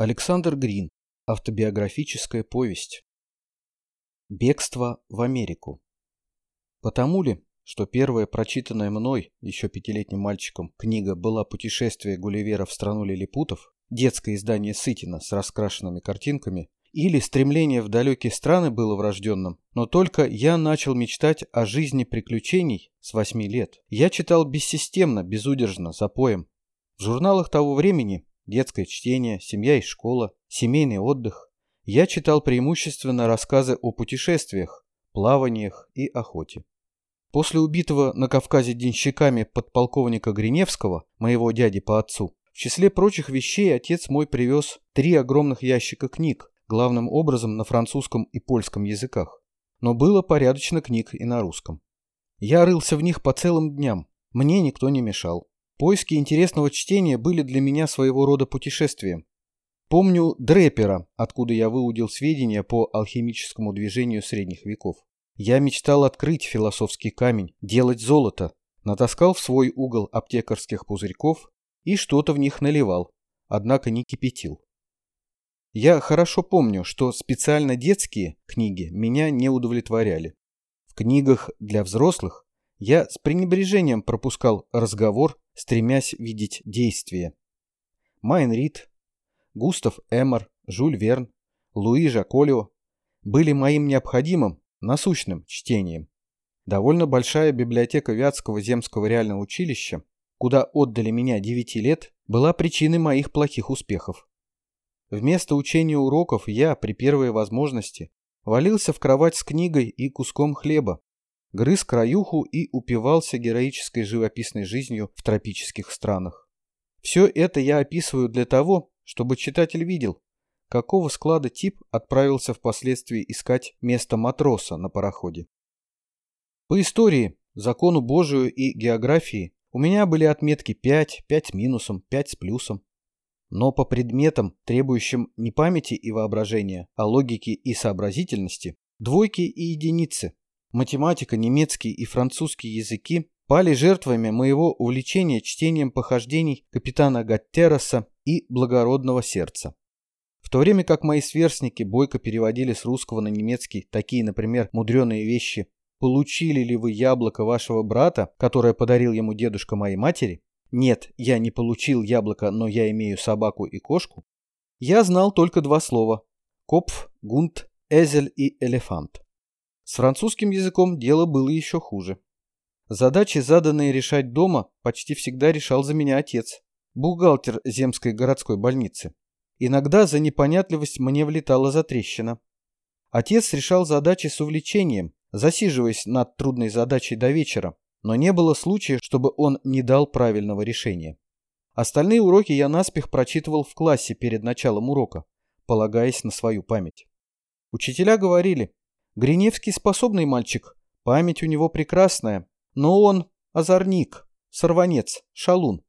Александр Грин. Автобиографическая повесть. Бегство в Америку. Потому ли, что первая прочитанная мной, еще пятилетним мальчиком, книга была «Путешествие Гулливера в страну лилипутов», детское издание Сытина с раскрашенными картинками, или стремление в далекие страны было врожденным, но только я начал мечтать о жизни приключений с восьми лет. Я читал бессистемно, безудержно, запоем. В журналах того времени детское чтение, семья и школа, семейный отдых. Я читал преимущественно рассказы о путешествиях, плаваниях и охоте. После убитого на Кавказе денщиками подполковника Гриневского, моего дяди по отцу, в числе прочих вещей отец мой привез три огромных ящика книг, главным образом на французском и польском языках. Но было порядочно книг и на русском. Я рылся в них по целым дням, мне никто не мешал. Поиски интересного чтения были для меня своего рода путешествием. Помню Дрепера, откуда я выудил сведения по алхимическому движению средних веков. Я мечтал открыть философский камень, делать золото, натаскал в свой угол аптекарских пузырьков и что-то в них наливал, однако не кипятил. Я хорошо помню, что специально детские книги меня не удовлетворяли. В книгах для взрослых я с пренебрежением пропускал разговор, стремясь видеть действие. Майн Рид, Густав Эмер, Жюль Верн, Луи Жаколио были моим необходимым, насущным чтением. Довольно большая библиотека Вятского земского реального училища, куда отдали меня 9 лет, была причиной моих плохих успехов. Вместо учения уроков я, при первой возможности, валился в кровать с книгой и куском хлеба, грыз краюху и упивался героической живописной жизнью в тропических странах. Все это я описываю для того, чтобы читатель видел, какого склада тип отправился впоследствии искать место матроса на пароходе. По истории, закону Божию и географии у меня были отметки 5, 5 с минусом, 5 с плюсом. Но по предметам, требующим не памяти и воображения, а логики и сообразительности, двойки и единицы, математика, немецкий и французский языки пали жертвами моего увлечения чтением похождений капитана Гаттероса и благородного сердца. В то время как мои сверстники бойко переводили с русского на немецкий такие, например, мудреные вещи «Получили ли вы яблоко вашего брата, которое подарил ему дедушка моей матери?» Нет, я не получил яблоко, но я имею собаку и кошку. Я знал только два слова. Копф, гунт, эзель и элефант. С французским языком дело было еще хуже. Задачи, заданные решать дома, почти всегда решал за меня отец, бухгалтер земской городской больницы. Иногда за непонятливость мне влетала затрещина. Отец решал задачи с увлечением, засиживаясь над трудной задачей до вечера, но не было случая, чтобы он не дал правильного решения. Остальные уроки я наспех прочитывал в классе перед началом урока, полагаясь на свою память. Учителя говорили, Гриневский способный мальчик, память у него прекрасная, но он озорник, сорванец, шалун.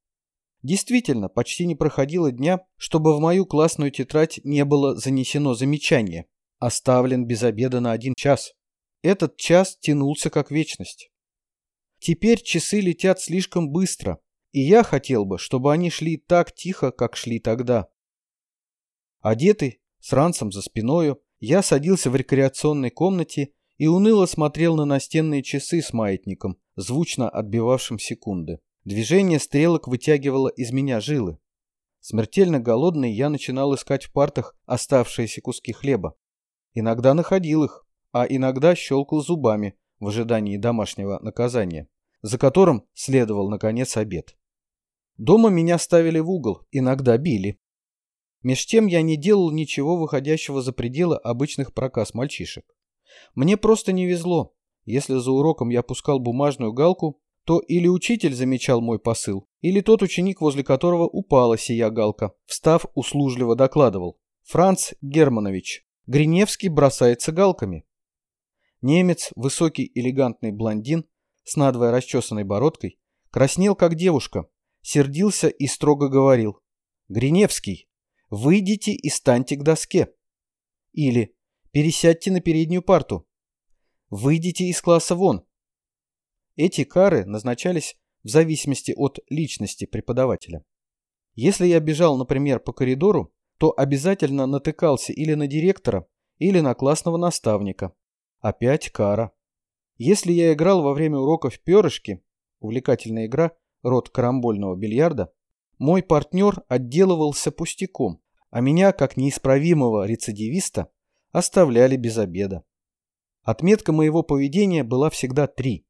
Действительно, почти не проходило дня, чтобы в мою классную тетрадь не было занесено замечание. Оставлен без обеда на один час. Этот час тянулся как вечность. Теперь часы летят слишком быстро, и я хотел бы, чтобы они шли так тихо, как шли тогда. Одетый, с ранцем за спиною, я садился в рекреационной комнате и уныло смотрел на настенные часы с маятником, звучно отбивавшим секунды. Движение стрелок вытягивало из меня жилы. Смертельно голодный я начинал искать в партах оставшиеся куски хлеба. Иногда находил их, а иногда щелкал зубами, в ожидании домашнего наказания, за которым следовал, наконец, обед. Дома меня ставили в угол, иногда били. Меж тем я не делал ничего выходящего за пределы обычных проказ мальчишек. Мне просто не везло. Если за уроком я пускал бумажную галку, то или учитель замечал мой посыл, или тот ученик, возле которого упала сия галка, встав, услужливо докладывал. «Франц Германович, Гриневский бросается галками». Немец, высокий элегантный блондин с надвое расчесанной бородкой, краснел как девушка, сердился и строго говорил. «Гриневский, выйдите и станьте к доске». Или «Пересядьте на переднюю парту». «Выйдите из класса вон». Эти кары назначались в зависимости от личности преподавателя. Если я бежал, например, по коридору, то обязательно натыкался или на директора, или на классного наставника. Опять кара. Если я играл во время уроков перышки, увлекательная игра, род карамбольного бильярда, мой партнер отделывался пустяком, а меня, как неисправимого рецидивиста, оставляли без обеда. Отметка моего поведения была всегда три.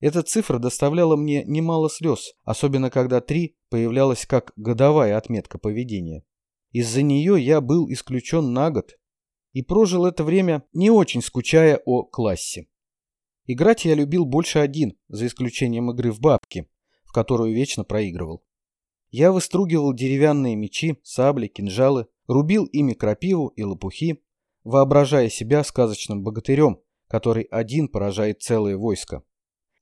Эта цифра доставляла мне немало слез, особенно когда три появлялась как годовая отметка поведения. Из-за нее я был исключен на год и прожил это время не очень скучая о классе. Играть я любил больше один, за исключением игры в бабки, в которую вечно проигрывал. Я выстругивал деревянные мечи, сабли, кинжалы, рубил ими крапиву и лопухи, воображая себя сказочным богатырем, который один поражает целое войско.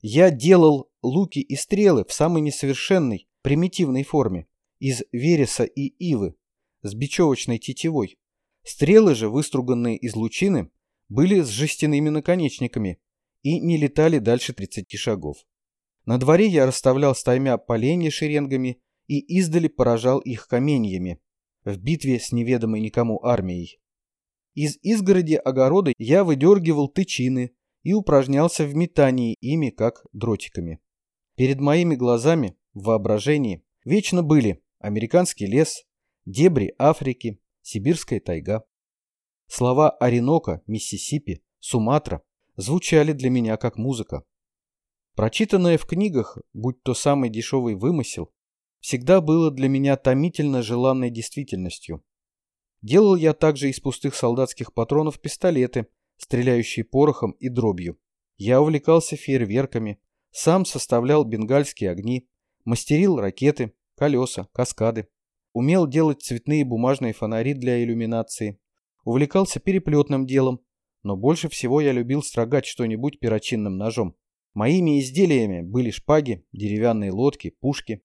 Я делал луки и стрелы в самой несовершенной, примитивной форме, из вереса и ивы, с бечевочной тетивой. Стрелы же, выструганные из лучины, были с жестяными наконечниками и не летали дальше 30 шагов. На дворе я расставлял стаймя поленья шеренгами и издали поражал их каменьями в битве с неведомой никому армией. Из изгороди огорода я выдергивал тычины и упражнялся в метании ими, как дротиками. Перед моими глазами, в воображении, вечно были американский лес, дебри Африки, сибирская тайга. Слова Оренока, Миссисипи, Суматра звучали для меня как музыка. Прочитанное в книгах, будь то самый дешевый вымысел, всегда было для меня томительно желанной действительностью. Делал я также из пустых солдатских патронов пистолеты, стреляющие порохом и дробью. Я увлекался фейерверками, сам составлял бенгальские огни, мастерил ракеты, колеса, каскады. Умел делать цветные бумажные фонари для иллюминации. Увлекался переплетным делом, но больше всего я любил строгать что-нибудь перочинным ножом. Моими изделиями были шпаги, деревянные лодки, пушки.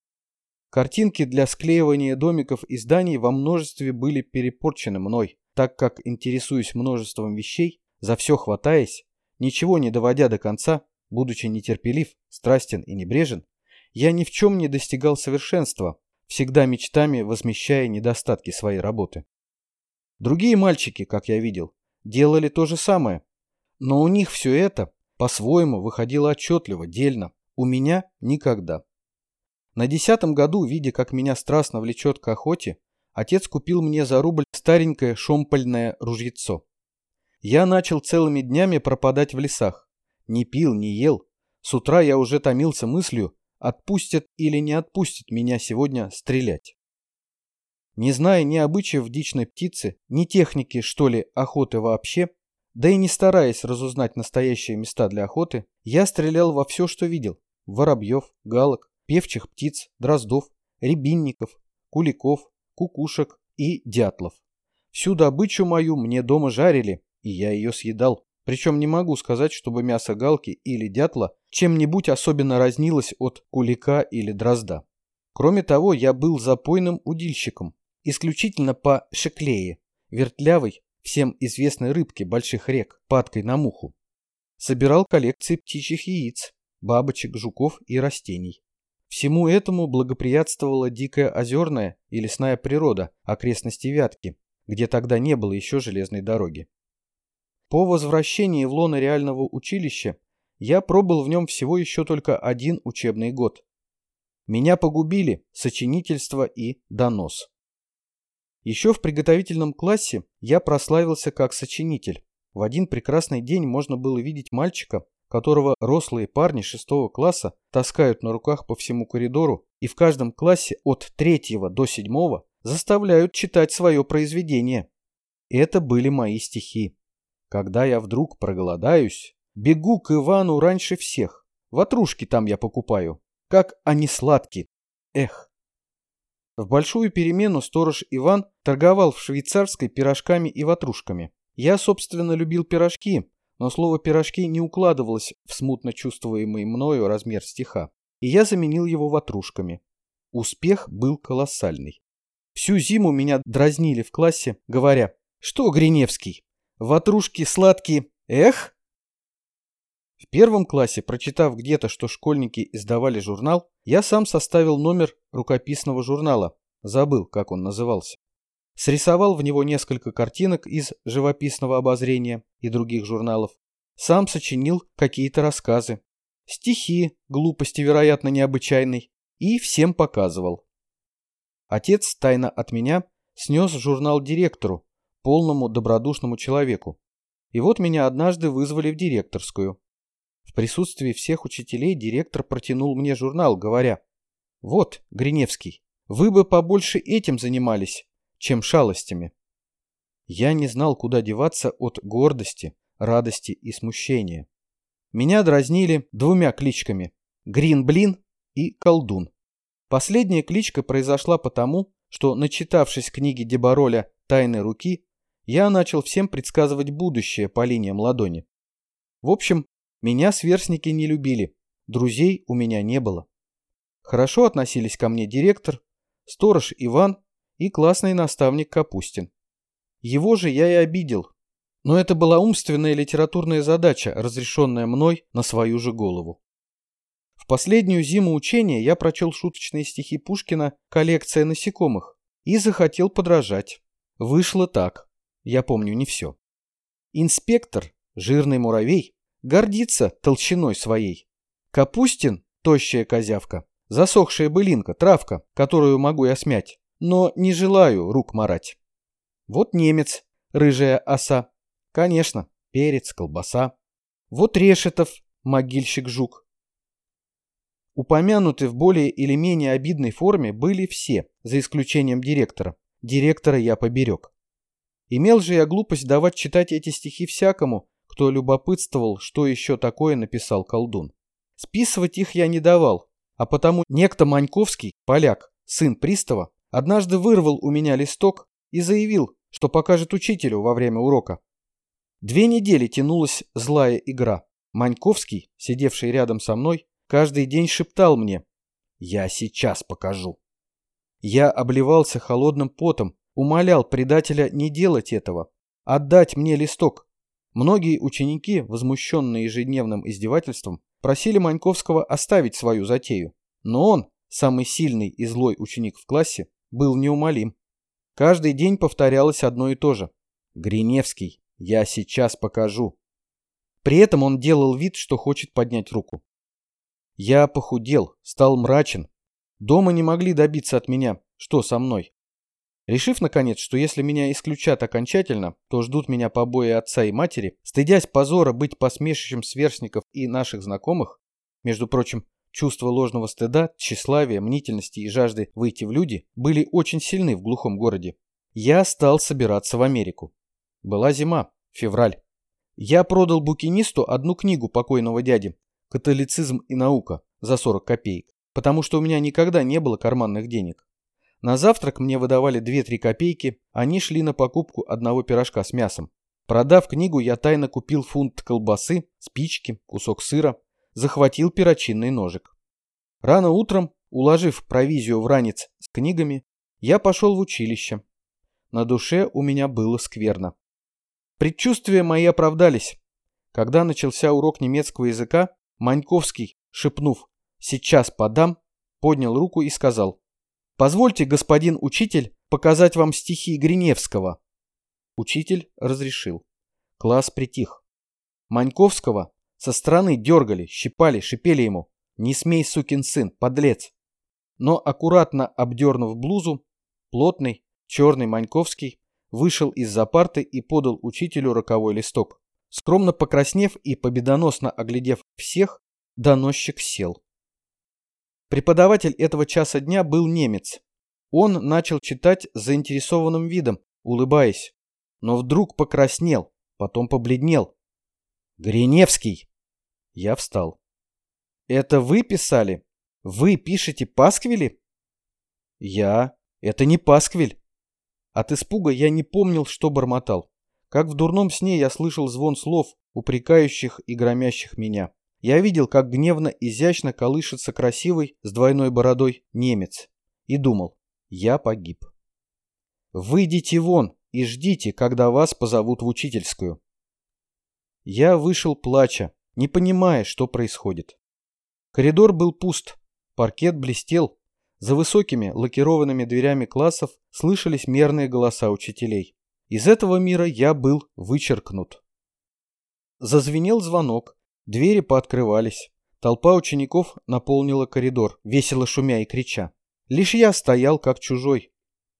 Картинки для склеивания домиков и зданий во множестве были перепорчены мной, так как, интересуясь множеством вещей, за все хватаясь, ничего не доводя до конца, будучи нетерпелив, страстен и небрежен, я ни в чем не достигал совершенства, всегда мечтами возмещая недостатки своей работы. Другие мальчики, как я видел, делали то же самое, но у них все это по-своему выходило отчетливо, дельно, у меня никогда. На десятом году, видя, как меня страстно влечет к охоте, отец купил мне за рубль старенькое шомпольное ружьецо. Я начал целыми днями пропадать в лесах. Не пил, не ел. С утра я уже томился мыслью, отпустят или не отпустят меня сегодня стрелять. Не зная ни обычаев дичной птицы, ни техники, что ли, охоты вообще, да и не стараясь разузнать настоящие места для охоты, я стрелял во все, что видел. Воробьев, галок, певчих птиц, дроздов, рябинников, куликов, кукушек и дятлов. Всю добычу мою мне дома жарили, и я ее съедал. Причем не могу сказать, чтобы мясо галки или дятла чем-нибудь особенно разнилось от кулика или дрозда. Кроме того, я был запойным удильщиком, исключительно по шеклее, вертлявой, всем известной рыбке больших рек, падкой на муху. Собирал коллекции птичьих яиц, бабочек, жуков и растений. Всему этому благоприятствовала дикая озерная и лесная природа окрестности Вятки, где тогда не было еще железной дороги. По возвращении в лоно реального училища я пробыл в нем всего еще только один учебный год. Меня погубили сочинительство и донос. Еще в приготовительном классе я прославился как сочинитель. В один прекрасный день можно было видеть мальчика, которого рослые парни шестого класса таскают на руках по всему коридору и в каждом классе от третьего до седьмого заставляют читать свое произведение. Это были мои стихи. Когда я вдруг проголодаюсь, бегу к Ивану раньше всех. Ватрушки там я покупаю. Как они сладкие. Эх. В большую перемену сторож Иван торговал в швейцарской пирожками и ватрушками. Я, собственно, любил пирожки, но слово «пирожки» не укладывалось в смутно чувствуемый мною размер стиха, и я заменил его ватрушками. Успех был колоссальный. Всю зиму меня дразнили в классе, говоря, что Гриневский, ватрушки сладкие, эх! В первом классе, прочитав где-то, что школьники издавали журнал, я сам составил номер рукописного журнала, забыл, как он назывался. Срисовал в него несколько картинок из живописного обозрения и других журналов, сам сочинил какие-то рассказы, стихи, глупости, вероятно, необычайной, и всем показывал. Отец тайно от меня снес журнал директору, полному добродушному человеку. И вот меня однажды вызвали в директорскую. В присутствии всех учителей директор протянул мне журнал, говоря, «Вот, Гриневский, вы бы побольше этим занимались, чем шалостями». Я не знал, куда деваться от гордости, радости и смущения. Меня дразнили двумя кличками – Грин-блин и Колдун. Последняя кличка произошла потому, что, начитавшись книги Дебароля «Тайны руки», я начал всем предсказывать будущее по линиям ладони. В общем, меня сверстники не любили, друзей у меня не было. Хорошо относились ко мне директор, сторож Иван и классный наставник Капустин. Его же я и обидел, но это была умственная литературная задача, разрешенная мной на свою же голову. В последнюю зиму учения я прочел шуточные стихи Пушкина «Коллекция насекомых» и захотел подражать. Вышло так. Я помню не все. Инспектор, жирный муравей, гордится толщиной своей. Капустин, тощая козявка, засохшая былинка, травка, которую могу я смять, но не желаю рук марать. Вот немец, рыжая оса, Конечно, перец, колбаса. Вот Решетов, могильщик-жук. Упомянуты в более или менее обидной форме были все, за исключением директора. Директора я поберег. Имел же я глупость давать читать эти стихи всякому, кто любопытствовал, что еще такое написал колдун. Списывать их я не давал, а потому некто Маньковский, поляк, сын пристава, однажды вырвал у меня листок и заявил, что покажет учителю во время урока. Две недели тянулась злая игра. Маньковский, сидевший рядом со мной, каждый день шептал мне «Я сейчас покажу». Я обливался холодным потом, умолял предателя не делать этого, отдать мне листок. Многие ученики, возмущенные ежедневным издевательством, просили Маньковского оставить свою затею. Но он, самый сильный и злой ученик в классе, был неумолим. Каждый день повторялось одно и то же. Гриневский, я сейчас покажу. При этом он делал вид, что хочет поднять руку. Я похудел, стал мрачен. Дома не могли добиться от меня, что со мной. Решив, наконец, что если меня исключат окончательно, то ждут меня побои отца и матери, стыдясь позора быть посмешищем сверстников и наших знакомых, между прочим, чувство ложного стыда, тщеславия, мнительности и жажды выйти в люди были очень сильны в глухом городе, я стал собираться в Америку. Была зима, февраль. Я продал букинисту одну книгу покойного дяди «Католицизм и наука» за 40 копеек, потому что у меня никогда не было карманных денег. На завтрак мне выдавали 2-3 копейки, они шли на покупку одного пирожка с мясом. Продав книгу, я тайно купил фунт колбасы, спички, кусок сыра, захватил перочинный ножик. Рано утром, уложив провизию в ранец с книгами, я пошел в училище. На душе у меня было скверно. Предчувствия мои оправдались. Когда начался урок немецкого языка, Маньковский, шепнув «сейчас подам», поднял руку и сказал «Позвольте, господин учитель, показать вам стихи Гриневского». Учитель разрешил. Класс притих. Маньковского со стороны дергали, щипали, шипели ему «Не смей, сукин сын, подлец!» Но аккуратно обдернув блузу, плотный, черный Маньковский вышел из-за парты и подал учителю роковой листок. Скромно покраснев и победоносно оглядев всех, доносчик сел. Преподаватель этого часа дня был немец. Он начал читать заинтересованным видом, улыбаясь, но вдруг покраснел, потом побледнел. «Гриневский!» Я встал. «Это вы писали? Вы пишете пасквили?» «Я. Это не пасквиль. От испуга я не помнил, что бормотал. Как в дурном сне я слышал звон слов, упрекающих и громящих меня. Я видел, как гневно, изящно колышется красивый, с двойной бородой, немец. И думал, я погиб. «Выйдите вон и ждите, когда вас позовут в учительскую». Я вышел плача, не понимая, что происходит. Коридор был пуст, паркет блестел, За высокими лакированными дверями классов слышались мерные голоса учителей. Из этого мира я был вычеркнут. Зазвенел звонок, двери пооткрывались. Толпа учеников наполнила коридор, весело шумя и крича. Лишь я стоял как чужой.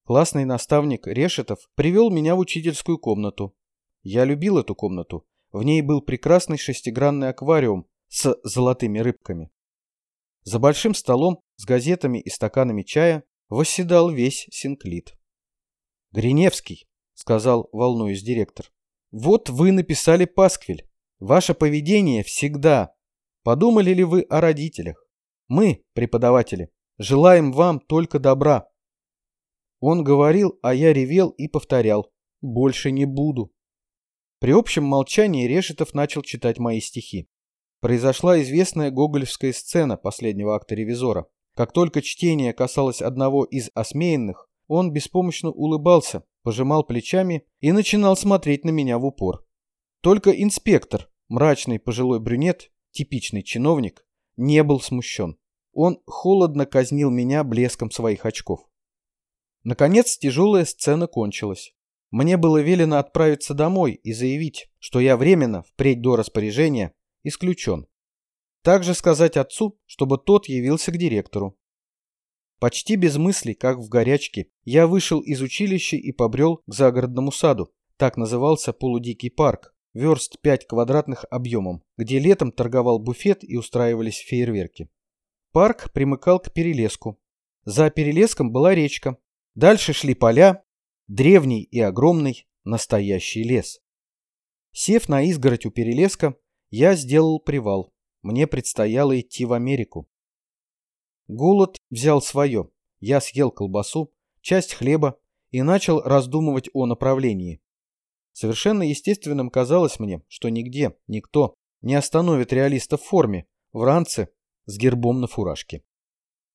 Классный наставник Решетов привел меня в учительскую комнату. Я любил эту комнату. В ней был прекрасный шестигранный аквариум с золотыми рыбками. За большим столом с газетами и стаканами чая восседал весь Синклит. «Гриневский», — сказал, волнуясь директор, — «вот вы написали пасквиль. Ваше поведение всегда. Подумали ли вы о родителях? Мы, преподаватели, желаем вам только добра». Он говорил, а я ревел и повторял. «Больше не буду». При общем молчании Решетов начал читать мои стихи произошла известная гоголевская сцена последнего акта «Ревизора». Как только чтение касалось одного из осмеянных, он беспомощно улыбался, пожимал плечами и начинал смотреть на меня в упор. Только инспектор, мрачный пожилой брюнет, типичный чиновник, не был смущен. Он холодно казнил меня блеском своих очков. Наконец тяжелая сцена кончилась. Мне было велено отправиться домой и заявить, что я временно, впредь до распоряжения, исключен. Также сказать отцу, чтобы тот явился к директору. Почти без мыслей, как в горячке, я вышел из училища и побрел к загородному саду. Так назывался полудикий парк, верст 5 квадратных объемом, где летом торговал буфет и устраивались фейерверки. Парк примыкал к перелеску. За перелеском была речка. Дальше шли поля, древний и огромный настоящий лес. Сев на изгородь у перелеска, я сделал привал. Мне предстояло идти в Америку. Голод взял свое. Я съел колбасу, часть хлеба и начал раздумывать о направлении. Совершенно естественным казалось мне, что нигде, никто не остановит реалиста в форме, в ранце, с гербом на фуражке.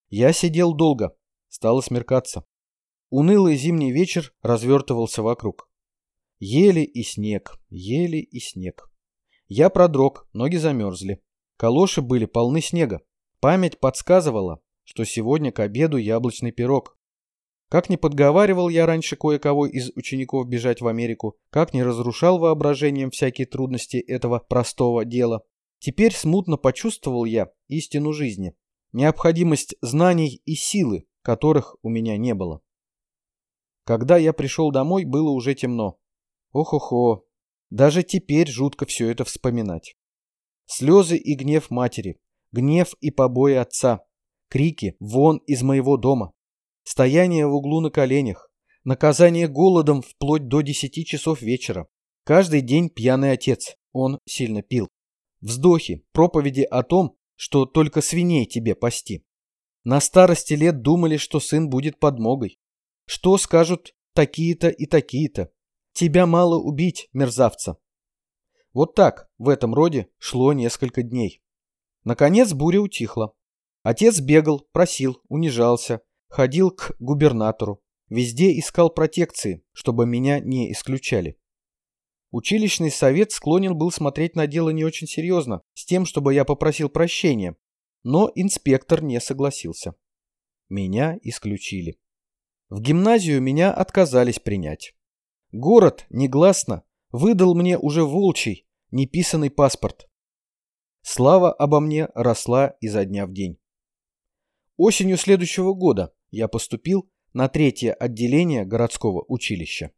Я сидел долго, стало смеркаться. Унылый зимний вечер развертывался вокруг. Ели и снег, ели и снег. Я продрог, ноги замерзли. Калоши были полны снега. Память подсказывала, что сегодня к обеду яблочный пирог. Как не подговаривал я раньше кое-кого из учеников бежать в Америку, как не разрушал воображением всякие трудности этого простого дела, теперь смутно почувствовал я истину жизни, необходимость знаний и силы, которых у меня не было. Когда я пришел домой, было уже темно. Ох-охо, даже теперь жутко все это вспоминать. Слезы и гнев матери, гнев и побои отца, крики «Вон из моего дома!», стояние в углу на коленях, наказание голодом вплоть до десяти часов вечера. Каждый день пьяный отец, он сильно пил. Вздохи, проповеди о том, что только свиней тебе пасти. На старости лет думали, что сын будет подмогой. Что скажут такие-то и такие-то. Тебя мало убить, мерзавца. Вот так, в этом роде, шло несколько дней. Наконец буря утихла. Отец бегал, просил, унижался, ходил к губернатору. Везде искал протекции, чтобы меня не исключали. Училищный совет склонен был смотреть на дело не очень серьезно, с тем, чтобы я попросил прощения, но инспектор не согласился. Меня исключили. В гимназию меня отказались принять. Город, негласно, выдал мне уже волчий, неписанный паспорт. Слава обо мне росла изо дня в день. Осенью следующего года я поступил на третье отделение городского училища.